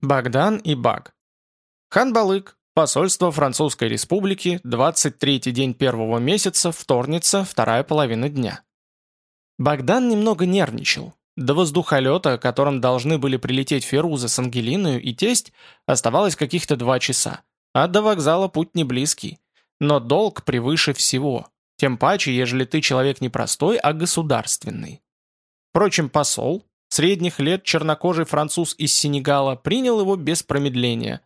Богдан и Баг. Хан Балык, посольство Французской Республики, 23-й день первого месяца, вторница, вторая половина дня. Богдан немного нервничал. До воздухолета, которым должны были прилететь Феруза с Ангелиной и тесть, оставалось каких-то два часа. А до вокзала путь не близкий. Но долг превыше всего. Тем паче, ежели ты человек не простой, а государственный. Впрочем, посол, средних лет чернокожий француз из Сенегала принял его без промедления.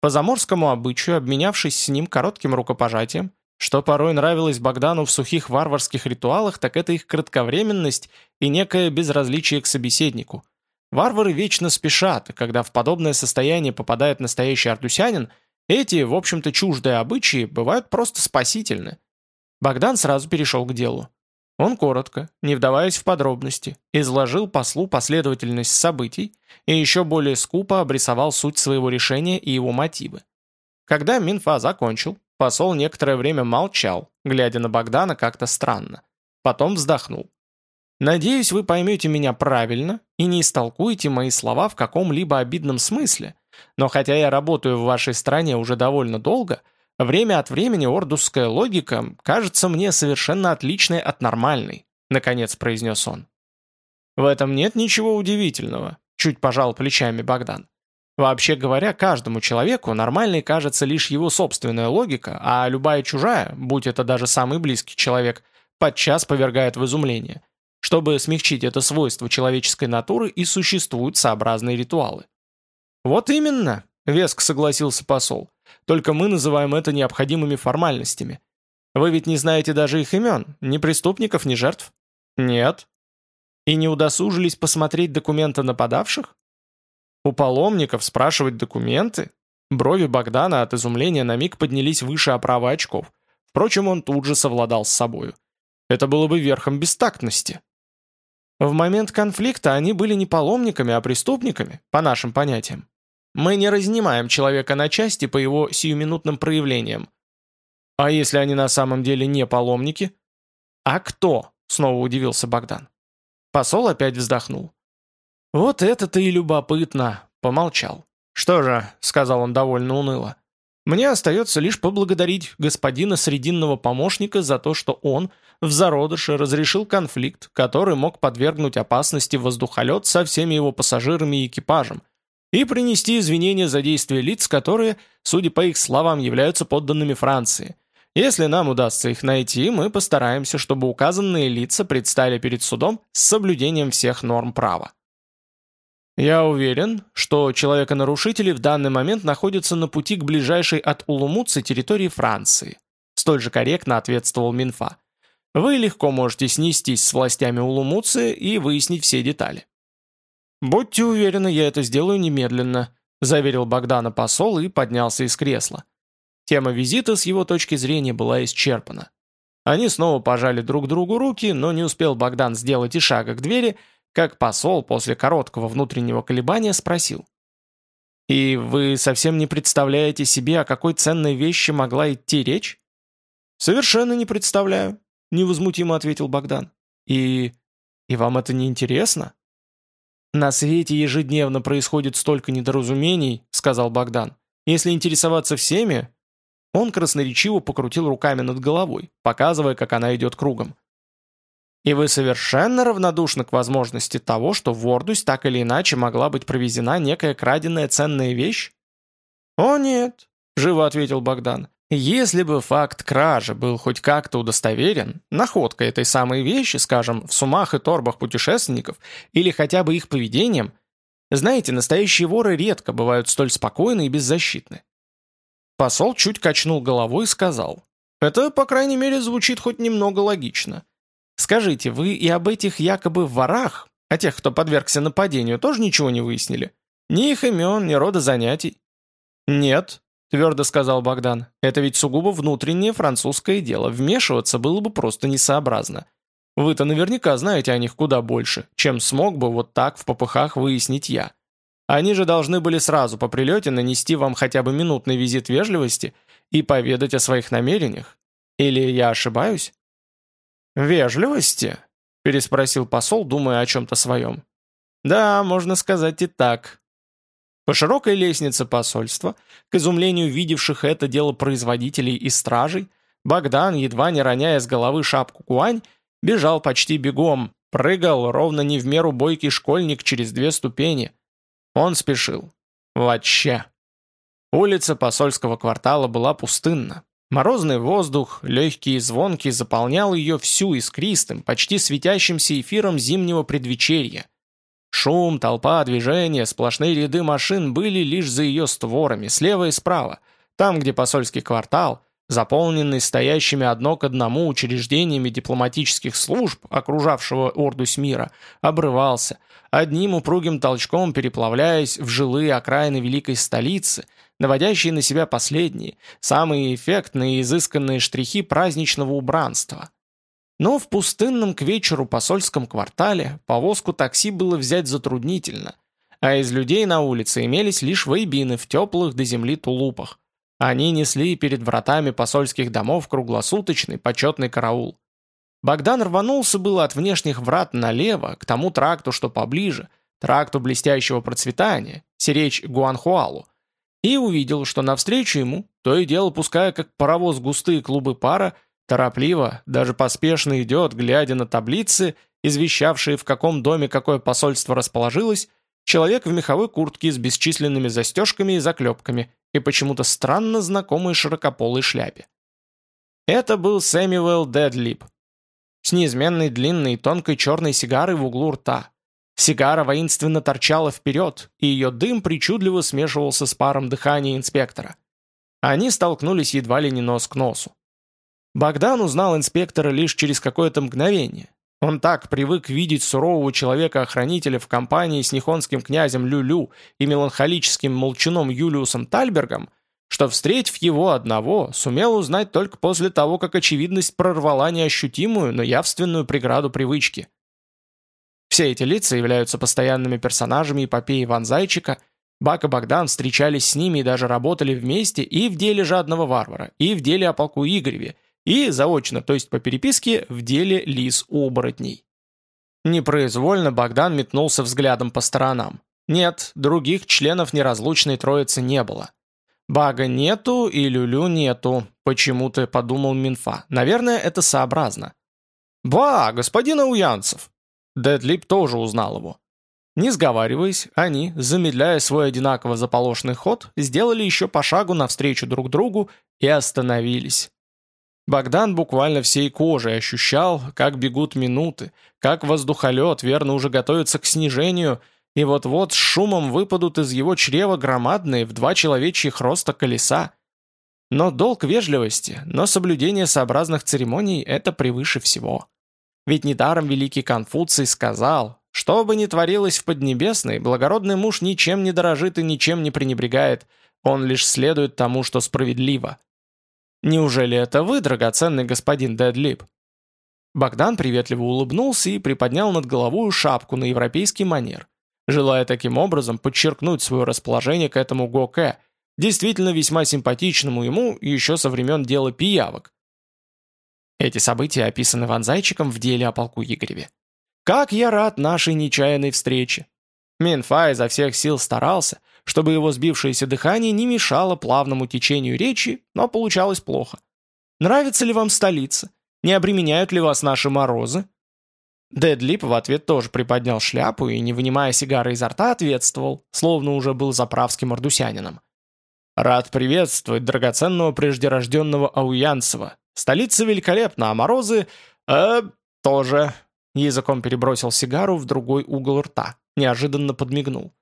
По заморскому обычаю, обменявшись с ним коротким рукопожатием, что порой нравилось Богдану в сухих варварских ритуалах, так это их кратковременность и некое безразличие к собеседнику. Варвары вечно спешат, и когда в подобное состояние попадает настоящий артусянин, эти, в общем-то, чуждые обычаи бывают просто спасительны. Богдан сразу перешел к делу. Он коротко, не вдаваясь в подробности, изложил послу последовательность событий и еще более скупо обрисовал суть своего решения и его мотивы. Когда Минфа закончил, посол некоторое время молчал, глядя на Богдана как-то странно. Потом вздохнул. «Надеюсь, вы поймете меня правильно и не истолкуете мои слова в каком-либо обидном смысле, но хотя я работаю в вашей стране уже довольно долго, Время от времени ордусская логика кажется мне совершенно отличной от нормальной», — наконец произнес он. «В этом нет ничего удивительного», — чуть пожал плечами Богдан. «Вообще говоря, каждому человеку нормальной кажется лишь его собственная логика, а любая чужая, будь это даже самый близкий человек, подчас повергает в изумление. Чтобы смягчить это свойство человеческой натуры и существуют сообразные ритуалы». «Вот именно», — веск согласился посол. Только мы называем это необходимыми формальностями. Вы ведь не знаете даже их имен, ни преступников, ни жертв? Нет. И не удосужились посмотреть документы нападавших? У паломников спрашивать документы? Брови Богдана от изумления на миг поднялись выше оправы очков. Впрочем, он тут же совладал с собою. Это было бы верхом бестактности. В момент конфликта они были не паломниками, а преступниками, по нашим понятиям. Мы не разнимаем человека на части по его сиюминутным проявлениям. А если они на самом деле не паломники? А кто? Снова удивился Богдан. Посол опять вздохнул. Вот это-то и любопытно, помолчал. Что же, сказал он довольно уныло, мне остается лишь поблагодарить господина срединного помощника за то, что он в зародыше разрешил конфликт, который мог подвергнуть опасности воздухолет со всеми его пассажирами и экипажем, и принести извинения за действия лиц, которые, судя по их словам, являются подданными Франции. Если нам удастся их найти, мы постараемся, чтобы указанные лица предстали перед судом с соблюдением всех норм права. Я уверен, что человеконарушители в данный момент находятся на пути к ближайшей от Улумуцы территории Франции. Столь же корректно ответствовал Минфа. Вы легко можете снестись с властями Улумуцы и выяснить все детали. «Будьте уверены, я это сделаю немедленно», заверил Богдана посол и поднялся из кресла. Тема визита с его точки зрения была исчерпана. Они снова пожали друг другу руки, но не успел Богдан сделать и шага к двери, как посол после короткого внутреннего колебания спросил. «И вы совсем не представляете себе, о какой ценной вещи могла идти речь?» «Совершенно не представляю», — невозмутимо ответил Богдан. «И... и вам это не интересно?» «На свете ежедневно происходит столько недоразумений», — сказал Богдан. «Если интересоваться всеми...» Он красноречиво покрутил руками над головой, показывая, как она идет кругом. «И вы совершенно равнодушны к возможности того, что в Ордусь так или иначе могла быть провезена некая краденая ценная вещь?» «О нет», — живо ответил Богдан. Если бы факт кражи был хоть как-то удостоверен, находка этой самой вещи, скажем, в сумах и торбах путешественников, или хотя бы их поведением, знаете, настоящие воры редко бывают столь спокойны и беззащитны. Посол чуть качнул головой и сказал, «Это, по крайней мере, звучит хоть немного логично. Скажите, вы и об этих якобы ворах, о тех, кто подвергся нападению, тоже ничего не выяснили? Ни их имен, ни рода занятий?» «Нет», твердо сказал Богдан. «Это ведь сугубо внутреннее французское дело. Вмешиваться было бы просто несообразно. Вы-то наверняка знаете о них куда больше, чем смог бы вот так в попыхах выяснить я. Они же должны были сразу по прилете нанести вам хотя бы минутный визит вежливости и поведать о своих намерениях. Или я ошибаюсь?» «Вежливости?» – переспросил посол, думая о чем-то своем. «Да, можно сказать и так», По широкой лестнице посольства, к изумлению видевших это дело производителей и стражей, Богдан, едва не роняя с головы шапку куань, бежал почти бегом, прыгал ровно не в меру бойкий школьник через две ступени. Он спешил. Вообще. Улица посольского квартала была пустынна. Морозный воздух, легкий и звонкий, заполнял ее всю искристым, почти светящимся эфиром зимнего предвечерья. Шум, толпа, движение, сплошные ряды машин были лишь за ее створами, слева и справа, там, где посольский квартал, заполненный стоящими одно к одному учреждениями дипломатических служб, окружавшего Ордусь мира, обрывался, одним упругим толчком переплавляясь в жилые окраины великой столицы, наводящие на себя последние, самые эффектные и изысканные штрихи праздничного убранства. Но в пустынном к вечеру посольском квартале повозку такси было взять затруднительно, а из людей на улице имелись лишь вейбины в теплых до земли тулупах. Они несли перед вратами посольских домов круглосуточный почетный караул. Богдан рванулся было от внешних врат налево, к тому тракту, что поближе, тракту блестящего процветания, сиречь Гуанхуалу, и увидел, что навстречу ему, то и дело пуская как паровоз густые клубы пара, торопливо, даже поспешно идет, глядя на таблицы, извещавшие, в каком доме какое посольство расположилось, человек в меховой куртке с бесчисленными застежками и заклепками и почему-то странно знакомой широкополой шляпе. Это был Сэмюэл Дедлип, с неизменной длинной тонкой черной сигарой в углу рта. Сигара воинственно торчала вперед, и ее дым причудливо смешивался с паром дыхания инспектора. Они столкнулись едва ли не нос к носу. Богдан узнал инспектора лишь через какое-то мгновение. Он так привык видеть сурового человека-охранителя в компании с нихонским князем Люлю и меланхолическим молчуном Юлиусом Тальбергом, что, встретив его одного, сумел узнать только после того, как очевидность прорвала неощутимую, но явственную преграду привычки. Все эти лица являются постоянными персонажами эпопеи Ван Зайчика, Бак и Богдан встречались с ними и даже работали вместе и в деле жадного варвара, и в деле о полку Игореве, и заочно, то есть по переписке, в деле лис-оборотней. Непроизвольно Богдан метнулся взглядом по сторонам. Нет, других членов неразлучной троицы не было. Бага нету и Люлю нету, почему-то подумал Минфа. Наверное, это сообразно. «Ба, господин Ауянцев!» Дедлип тоже узнал его. Не сговариваясь, они, замедляя свой одинаково заполошный ход, сделали еще по шагу навстречу друг другу и остановились. Богдан буквально всей кожей ощущал, как бегут минуты, как воздухолет верно уже готовится к снижению, и вот-вот с шумом выпадут из его чрева громадные в два человечьих роста колеса. Но долг вежливости, но соблюдение сообразных церемоний – это превыше всего. Ведь недаром великий Конфуций сказал, что бы ни творилось в Поднебесной, благородный муж ничем не дорожит и ничем не пренебрегает, он лишь следует тому, что справедливо. «Неужели это вы, драгоценный господин Дедлип?» Богдан приветливо улыбнулся и приподнял над головой шапку на европейский манер, желая таким образом подчеркнуть свое расположение к этому Гоке, действительно весьма симпатичному ему еще со времен дела пиявок. Эти события описаны Ван Зайчиком в деле о полку Игореве. «Как я рад нашей нечаянной встрече!» Минфа изо всех сил старался, чтобы его сбившееся дыхание не мешало плавному течению речи, но получалось плохо. «Нравится ли вам столица? Не обременяют ли вас наши морозы?» Дедлип в ответ тоже приподнял шляпу и, не вынимая сигары изо рта, ответствовал, словно уже был заправским ардусянином. «Рад приветствовать драгоценного преждерожденного Ауянцева. Столица великолепна, а морозы... э... тоже...» Языком перебросил сигару в другой угол рта. Неожиданно подмигнул.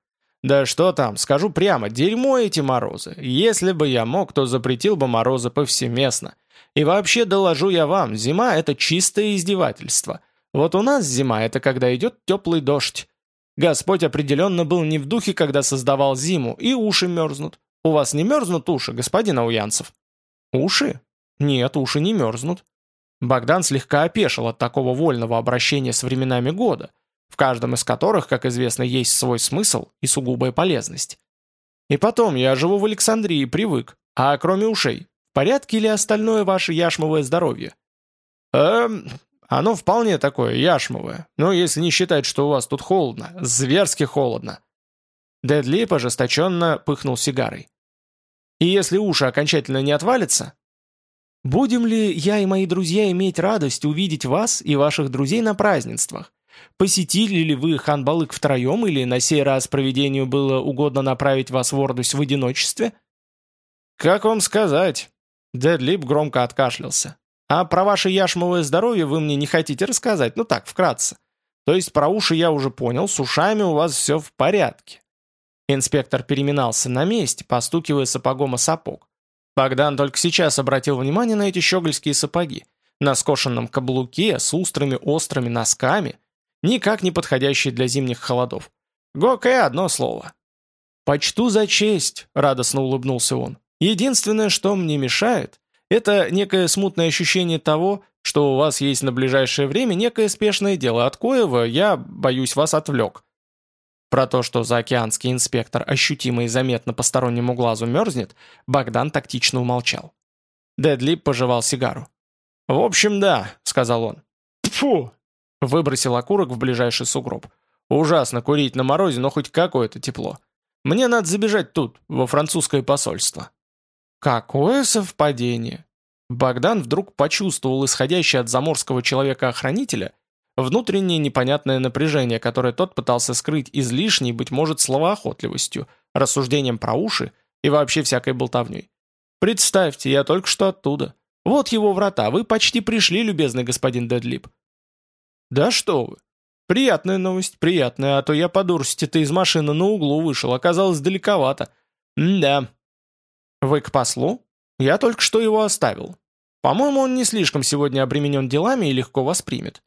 Да что там, скажу прямо, дерьмо эти морозы. Если бы я мог, то запретил бы морозы повсеместно. И вообще доложу я вам, зима – это чистое издевательство. Вот у нас зима – это когда идет теплый дождь. Господь определенно был не в духе, когда создавал зиму, и уши мерзнут. У вас не мерзнут уши, господин Ауянцев? Уши? Нет, уши не мерзнут. Богдан слегка опешил от такого вольного обращения с временами года – в каждом из которых, как известно, есть свой смысл и сугубая полезность. И потом, я живу в Александрии, привык. А кроме ушей, в порядке ли остальное ваше яшмовое здоровье? Эм, оно вполне такое, яшмовое. Но если не считать, что у вас тут холодно, зверски холодно. Дедлип ожесточенно пыхнул сигарой. «И если уши окончательно не отвалятся, Будем ли я и мои друзья иметь радость увидеть вас и ваших друзей на празднествах? Посетили ли вы Ханбалык втроем, или на сей раз проведению было угодно направить вас в Ордусь в одиночестве?» «Как вам сказать?» Дедлип громко откашлялся. «А про ваше яшмовое здоровье вы мне не хотите рассказать? Ну так, вкратце. То есть про уши я уже понял, с ушами у вас все в порядке». Инспектор переминался на месте, постукивая сапогом о сапог. Богдан только сейчас обратил внимание на эти щегольские сапоги, на скошенном каблуке с острыми острыми носками, никак не подходящие для зимних холодов. Гокэ одно слово. «Почту за честь», — радостно улыбнулся он. «Единственное, что мне мешает, это некое смутное ощущение того, что у вас есть на ближайшее время некое спешное дело, от коего я, боюсь, вас отвлек. Про то, что заокеанский инспектор ощутимо и заметно постороннему глазу мерзнет, Богдан тактично умолчал. Дедлип пожевал сигару. «В общем, да», — сказал он. «Фу!» — выбросил окурок в ближайший сугроб. «Ужасно курить на морозе, но хоть какое-то тепло. Мне надо забежать тут, во французское посольство». «Какое совпадение!» Богдан вдруг почувствовал исходящее от заморского человека-охранителя Внутреннее непонятное напряжение, которое тот пытался скрыть излишней, быть может, словоохотливостью, рассуждением про уши и вообще всякой болтовней. «Представьте, я только что оттуда. Вот его врата, вы почти пришли, любезный господин Дедлип». «Да что вы. Приятная новость, приятная, а то я по дурости-то из машины на углу вышел, оказалось далековато. да «Вы к послу? Я только что его оставил. По-моему, он не слишком сегодня обременен делами и легко воспримет».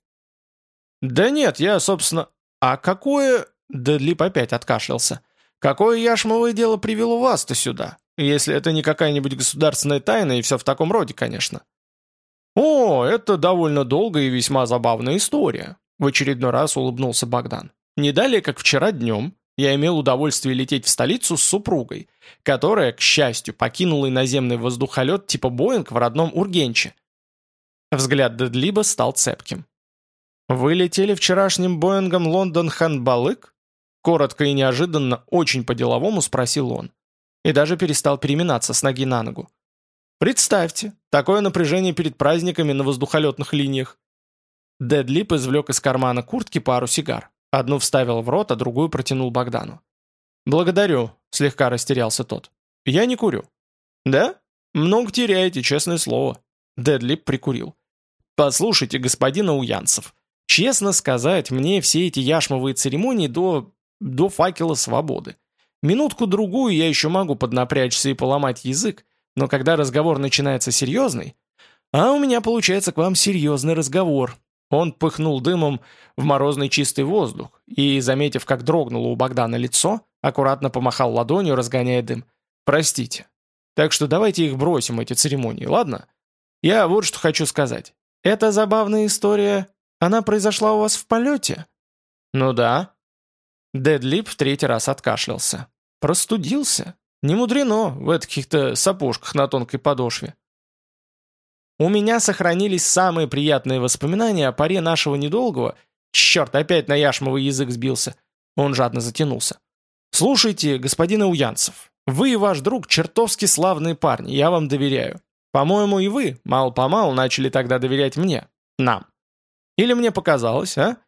«Да нет, я, собственно...» «А какое...» Дедлип опять откашлялся. «Какое яшмовое дело привело вас-то сюда? Если это не какая-нибудь государственная тайна и все в таком роде, конечно». «О, это довольно долгая и весьма забавная история», в очередной раз улыбнулся Богдан. «Не далее, как вчера днем, я имел удовольствие лететь в столицу с супругой, которая, к счастью, покинула иноземный воздухолет типа Боинг в родном Ургенче». Взгляд Дедлиба стал цепким. «Вы летели вчерашним Боингом Лондон-Ханбалык?» Коротко и неожиданно, очень по-деловому спросил он. И даже перестал переминаться с ноги на ногу. «Представьте, такое напряжение перед праздниками на воздухолетных линиях». Дедлип извлек из кармана куртки пару сигар. Одну вставил в рот, а другую протянул Богдану. «Благодарю», — слегка растерялся тот. «Я не курю». «Да? Много теряете, честное слово». Дедлип прикурил. «Послушайте, господин Ауянцев, Честно сказать, мне все эти яшмовые церемонии до... до факела свободы. Минутку-другую я еще могу поднапрячься и поломать язык, но когда разговор начинается серьезный... А у меня получается к вам серьезный разговор. Он пыхнул дымом в морозный чистый воздух и, заметив, как дрогнуло у Богдана лицо, аккуратно помахал ладонью, разгоняя дым. «Простите. Так что давайте их бросим, эти церемонии, ладно? Я вот что хочу сказать. Это забавная история она произошла у вас в полете?» «Ну да». Дедлип в третий раз откашлялся. «Простудился. Не мудрено в этих-то сапожках на тонкой подошве». «У меня сохранились самые приятные воспоминания о паре нашего недолгого... Черт, опять на яшмовый язык сбился». Он жадно затянулся. «Слушайте, господин Ауянцев, вы и ваш друг чертовски славные парни, я вам доверяю. По-моему, и вы, мало-помалу, начали тогда доверять мне, нам. Или мне показалось, а?»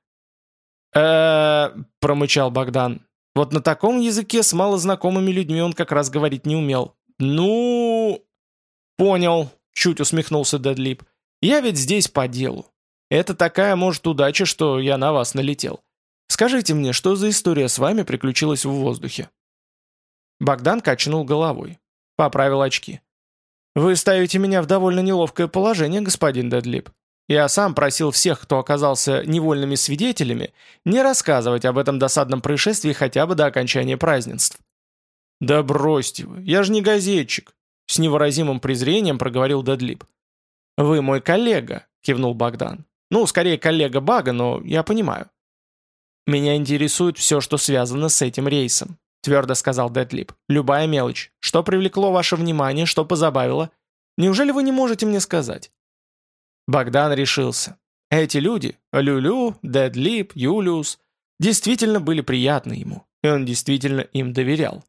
э промычал Богдан. Вот на таком языке с малознакомыми людьми он как раз говорить не умел. «Ну...» «Понял», — чуть усмехнулся Дедлип. «Я ведь здесь по делу. Это такая, может, удача, что я на вас налетел. Скажите мне, что за история с вами приключилась в воздухе?» Богдан качнул головой. Поправил очки. «Вы ставите меня в довольно неловкое положение, господин Дедлип. Я сам просил всех, кто оказался невольными свидетелями, не рассказывать об этом досадном происшествии хотя бы до окончания празднеств. «Да бросьте вы, я же не газетчик», — с невыразимым презрением проговорил Дедлип. «Вы мой коллега», — кивнул Богдан. «Ну, скорее коллега Бага, но я понимаю». «Меня интересует все, что связано с этим рейсом», — твердо сказал Дедлип. «Любая мелочь. Что привлекло ваше внимание, что позабавило? Неужели вы не можете мне сказать?» Богдан решился. Эти люди, Люлю, Дедлип, Юлиус, действительно были приятны ему, и он действительно им доверял.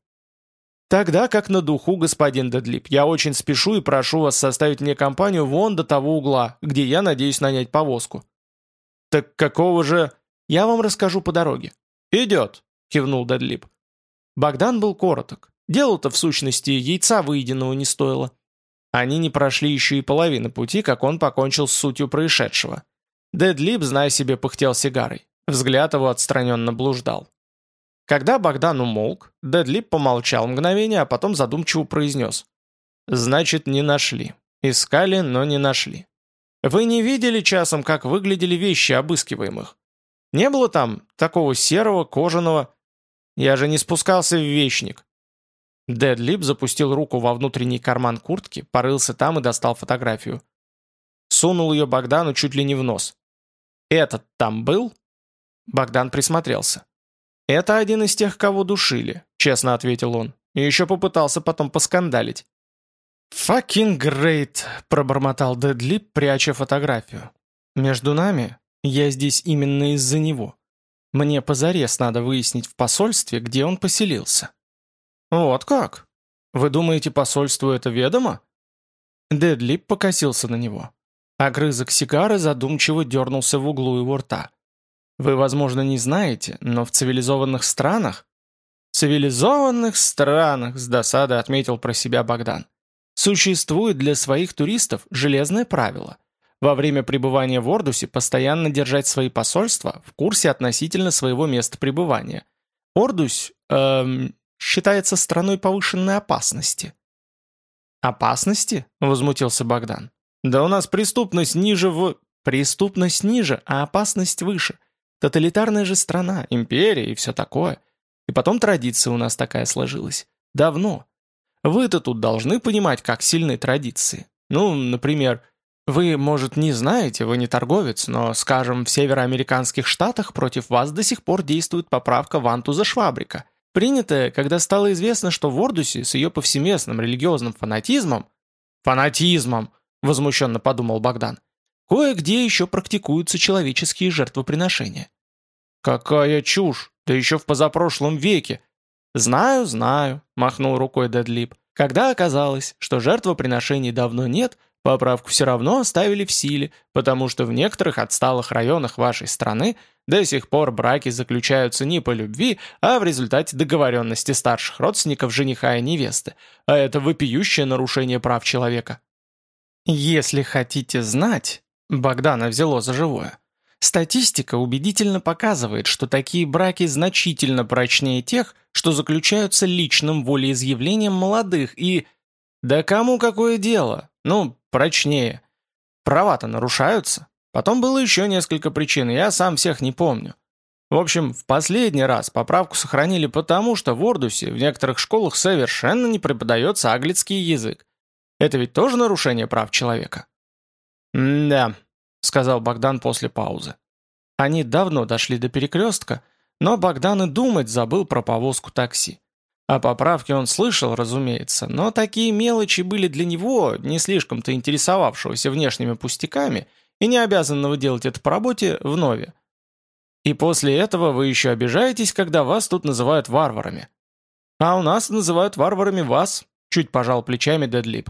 «Тогда как на духу, господин Дедлип, я очень спешу и прошу вас составить мне компанию вон до того угла, где я надеюсь нанять повозку». «Так какого же...» «Я вам расскажу по дороге». «Идет», — кивнул Дедлип. Богдан был короток. Дело-то, в сущности, яйца выеденного не стоило. Они не прошли еще и половины пути, как он покончил с сутью происшедшего. Дедлип, зная себе, пыхтел сигарой. Взгляд его отстраненно блуждал. Когда Богдан умолк, Дедлип помолчал мгновение, а потом задумчиво произнес. «Значит, не нашли. Искали, но не нашли. Вы не видели часом, как выглядели вещи обыскиваемых? Не было там такого серого, кожаного... Я же не спускался в вечник». Дедлип запустил руку во внутренний карман куртки, порылся там и достал фотографию. Сунул ее Богдану чуть ли не в нос. «Этот там был?» Богдан присмотрелся. «Это один из тех, кого душили», — честно ответил он. И еще попытался потом поскандалить. «Fucking great», — пробормотал Дедлип, пряча фотографию. «Между нами, я здесь именно из-за него. Мне позарез надо выяснить в посольстве, где он поселился». «Вот как? Вы думаете, посольству это ведомо?» Дедлип покосился на него. Огрызок сигары задумчиво дернулся в углу его рта. Вы, возможно, не знаете, но в цивилизованных странах... цивилизованных странах, с досадой отметил про себя Богдан. Существует для своих туристов железное правило. Во время пребывания в Ордусе постоянно держать свои посольства в курсе относительно своего места пребывания. Ордусь эм, считается страной повышенной опасности. «Опасности?» – возмутился Богдан. «Да у нас преступность ниже в...» «Преступность ниже, а опасность выше. Тоталитарная же страна, империя и все такое. И потом традиция у нас такая сложилась. Давно. Вы-то тут должны понимать, как сильны традиции. Ну, например, вы, может, не знаете, вы не торговец, но, скажем, в североамериканских штатах против вас до сих пор действует поправка Вантуза Швабрика, принятая, когда стало известно, что в Ордусе с ее повсеместным религиозным фанатизмом... «Фанатизмом!» — возмущенно подумал Богдан. Кое-где еще практикуются человеческие жертвоприношения. «Какая чушь! Да еще в позапрошлом веке!» «Знаю, знаю», — махнул рукой Дедлип. «Когда оказалось, что жертвоприношений давно нет, поправку все равно оставили в силе, потому что в некоторых отсталых районах вашей страны до сих пор браки заключаются не по любви, а в результате договоренности старших родственников жениха и невесты, а это вопиющее нарушение прав человека». «Если хотите знать», Богдана взяло за живое. Статистика убедительно показывает, что такие браки значительно прочнее тех, что заключаются личным волеизъявлением молодых и... Да кому какое дело? Ну, прочнее. Права-то нарушаются. Потом было еще несколько причин, я сам всех не помню. В общем, в последний раз поправку сохранили потому, что в Ордусе в некоторых школах совершенно не преподается аглицкий язык. Это ведь тоже нарушение прав человека. «Да», — сказал Богдан после паузы. Они давно дошли до перекрестка, но Богдан и думать забыл про повозку такси. О поправке он слышал, разумеется, но такие мелочи были для него, не слишком-то интересовавшегося внешними пустяками и не обязанного делать это по работе, вновь. И после этого вы еще обижаетесь, когда вас тут называют варварами. А у нас называют варварами вас, чуть пожал плечами Дедлип.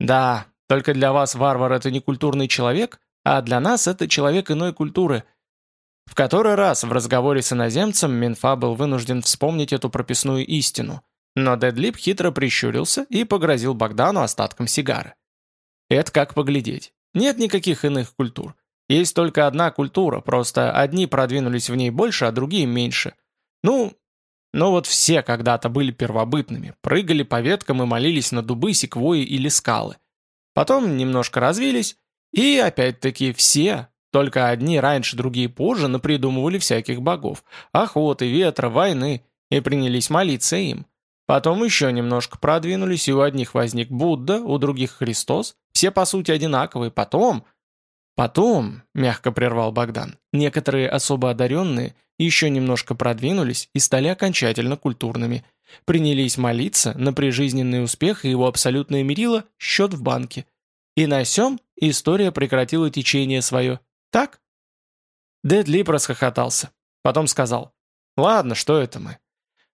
Да, только для вас варвар — это не культурный человек, а для нас это человек иной культуры. В который раз в разговоре с иноземцем Минфа был вынужден вспомнить эту прописную истину. Но Дедлип хитро прищурился и погрозил Богдану остатком сигары. Это как поглядеть. Нет никаких иных культур. Есть только одна культура, просто одни продвинулись в ней больше, а другие меньше. Ну, ну вот все когда-то были первобытными, прыгали по веткам и молились на дубы, секвои или скалы. Потом немножко развились, и опять-таки все, только одни раньше, другие позже, напридумывали всяких богов, охоты, ветра, войны, и принялись молиться им. Потом еще немножко продвинулись, и у одних возник Будда, у других Христос, все по сути одинаковые. Потом... Потом, мягко прервал Богдан, некоторые особо одаренные еще немножко продвинулись и стали окончательно культурными – принялись молиться на прижизненный успех и его абсолютное мерило – счет в банке. И на сём история прекратила течение свое. Так? Дедлип расхохотался. Потом сказал, «Ладно, что это мы?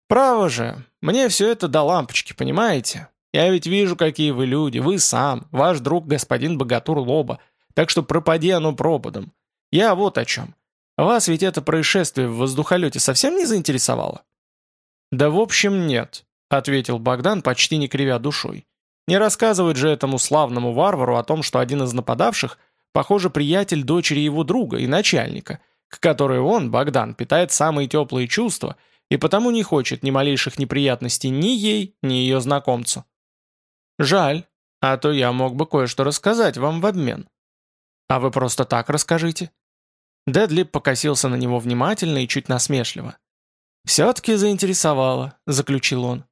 Право же, мне все это до лампочки, понимаете? Я ведь вижу, какие вы люди, вы сам, ваш друг господин Богатур Лоба, так что пропади оно пропадом. Я вот о чем. Вас ведь это происшествие в воздухолете совсем не заинтересовало?» «Да в общем нет», — ответил Богдан, почти не кривя душой. «Не рассказывать же этому славному варвару о том, что один из нападавших, похоже, приятель дочери его друга и начальника, к которой он, Богдан, питает самые теплые чувства и потому не хочет ни малейших неприятностей ни ей, ни ее знакомцу. Жаль, а то я мог бы кое-что рассказать вам в обмен. А вы просто так расскажите. Дедлип покосился на него внимательно и чуть насмешливо. «Все-таки заинтересовало», — заключил он.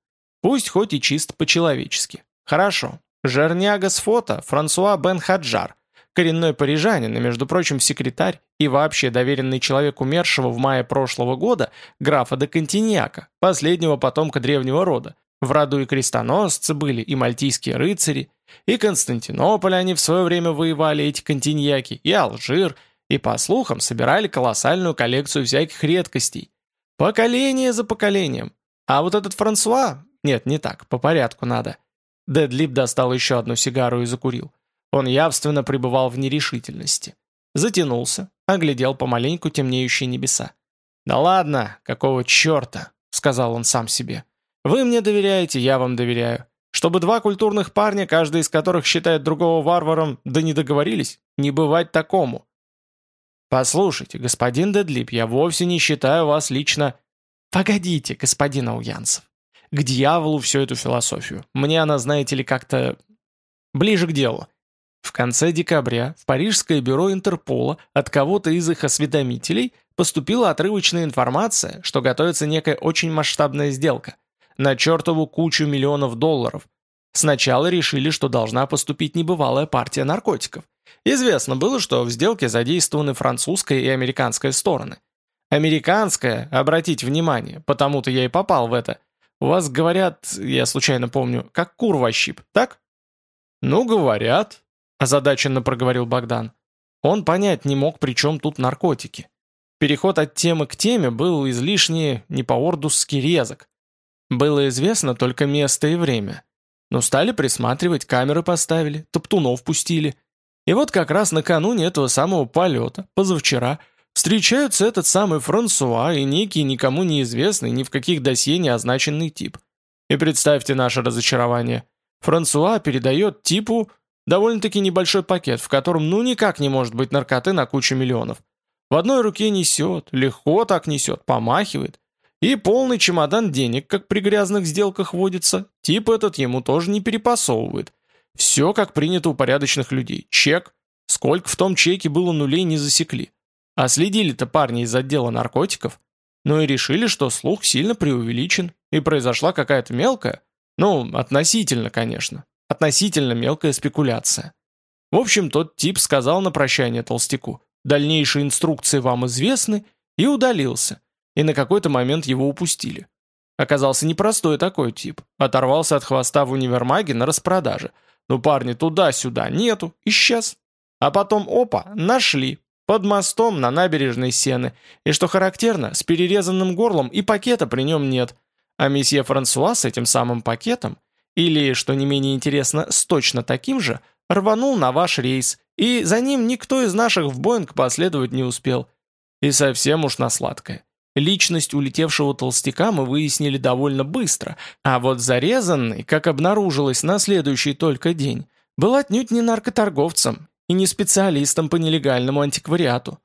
«Пусть хоть и чист по-человечески. Хорошо. Жерняга с фото Франсуа Бен Хаджар, коренной парижанин и, между прочим, секретарь и вообще доверенный человек умершего в мае прошлого года графа де Континьяка, последнего потомка древнего рода, в роду и крестоносцы были, и мальтийские рыцари, и Константинополь они в свое время воевали, эти континьяки, и Алжир, и, по слухам, собирали колоссальную коллекцию всяких редкостей. Поколение за поколением. А вот этот Франсуа... Нет, не так, по порядку надо. Дедлип достал еще одну сигару и закурил. Он явственно пребывал в нерешительности. Затянулся, оглядел помаленьку темнеющие небеса. «Да ладно, какого черта?» — сказал он сам себе. Вы мне доверяете, я вам доверяю. Чтобы два культурных парня, каждый из которых считает другого варваром, да не договорились, не бывать такому. Послушайте, господин Дедлип, я вовсе не считаю вас лично... Погодите, господин Ауянцев. К дьяволу всю эту философию. Мне она, знаете ли, как-то... ближе к делу. В конце декабря в Парижское бюро Интерпола от кого-то из их осведомителей поступила отрывочная информация, что готовится некая очень масштабная сделка – на чертову кучу миллионов долларов. Сначала решили, что должна поступить небывалая партия наркотиков. Известно было, что в сделке задействованы французская и американская стороны. Американская, обратите внимание, потому-то я и попал в это. У вас говорят, я случайно помню, как кур во щип, так? Ну, говорят, озадаченно проговорил Богдан. Он понять не мог, при чем тут наркотики. Переход от темы к теме был излишне не по-ордусски резок. Было известно только место и время. Но стали присматривать, камеры поставили, топтунов пустили. И вот как раз накануне этого самого полета, позавчера, встречаются этот самый Франсуа и некий никому неизвестный, ни в каких досье не означенный тип. И представьте наше разочарование. Франсуа передает типу довольно-таки небольшой пакет, в котором ну никак не может быть наркоты на кучу миллионов. В одной руке несет, легко так несет, помахивает. И полный чемодан денег, как при грязных сделках водится, тип этот ему тоже не перепасовывает. Все как принято у порядочных людей. Чек. Сколько в том чеке было нулей не засекли. А следили-то парни из отдела наркотиков. Ну и решили, что слух сильно преувеличен, и произошла какая-то мелкая, ну, относительно, конечно, относительно мелкая спекуляция. В общем, тот тип сказал на прощание толстяку, дальнейшие инструкции вам известны, и удалился и на какой-то момент его упустили. Оказался непростой такой тип. Оторвался от хвоста в универмаге на распродаже. Ну, парни, туда-сюда, нету, исчез. А потом, опа, нашли. Под мостом на набережной Сены. И что характерно, с перерезанным горлом и пакета при нем нет. А месье Франсуа с этим самым пакетом, или, что не менее интересно, с точно таким же, рванул на ваш рейс, и за ним никто из наших в Боинг последовать не успел. И совсем уж на сладкое. Личность улетевшего толстяка мы выяснили довольно быстро, а вот зарезанный, как обнаружилось на следующий только день, был отнюдь не наркоторговцем и не специалистом по нелегальному антиквариату.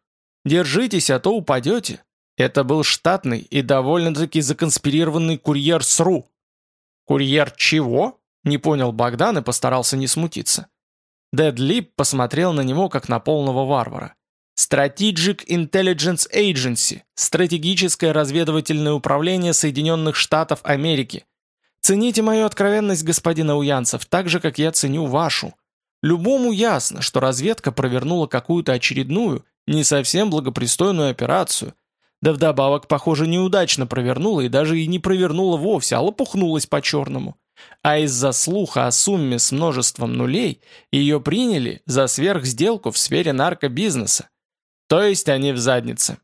Держитесь, а то упадете. Это был штатный и довольно-таки законспирированный курьер СРУ. «Курьер чего?» — не понял Богдан и постарался не смутиться. Дедлип посмотрел на него, как на полного варвара. Strategic Intelligence Agency – стратегическое разведывательное управление Соединенных Штатов Америки. Цените мою откровенность, господин Ауянцев, так же, как я ценю вашу. Любому ясно, что разведка провернула какую-то очередную, не совсем благопристойную операцию. Да вдобавок, похоже, неудачно провернула и даже и не провернула вовсе, а лопухнулась по-черному. А из-за слуха о сумме с множеством нулей ее приняли за сверхсделку в сфере наркобизнеса. То есть они в заднице.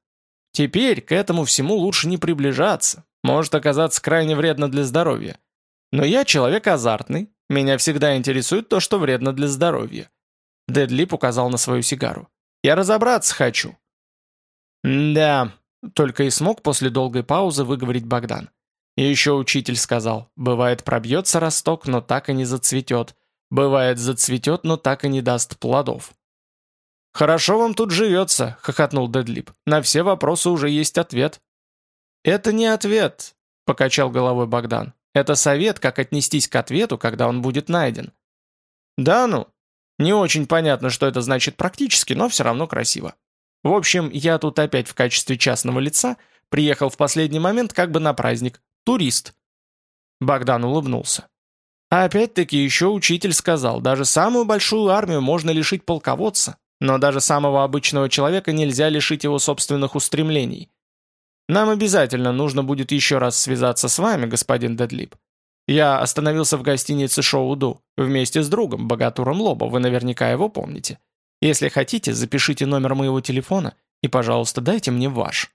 Теперь к этому всему лучше не приближаться, может оказаться крайне вредно для здоровья. Но я человек азартный, меня всегда интересует то, что вредно для здоровья. Дедлип указал на свою сигару. Я разобраться хочу. «Да», — только и смог после долгой паузы выговорить Богдан. И еще учитель сказал, бывает пробьется росток, но так и не зацветет. Бывает зацветет, но так и не даст плодов. «Хорошо вам тут живется», — хохотнул Дедлип. «На все вопросы уже есть ответ». «Это не ответ», — покачал головой Богдан. «Это совет, как отнестись к ответу, когда он будет найден». «Да ну? Не очень понятно, что это значит практически, но все равно красиво. В общем, я тут опять в качестве частного лица приехал в последний момент как бы на праздник, Турист». Богдан улыбнулся. А опять-таки еще учитель сказал, даже самую большую армию можно лишить полководца, но даже самого обычного человека нельзя лишить его собственных устремлений. Нам обязательно нужно будет еще раз связаться с вами, господин Дедлип. Я остановился в гостинице Шоуду вместе с другом, богатуром Лоба, вы наверняка его помните. Если хотите, запишите номер моего телефона и, пожалуйста, дайте мне ваш.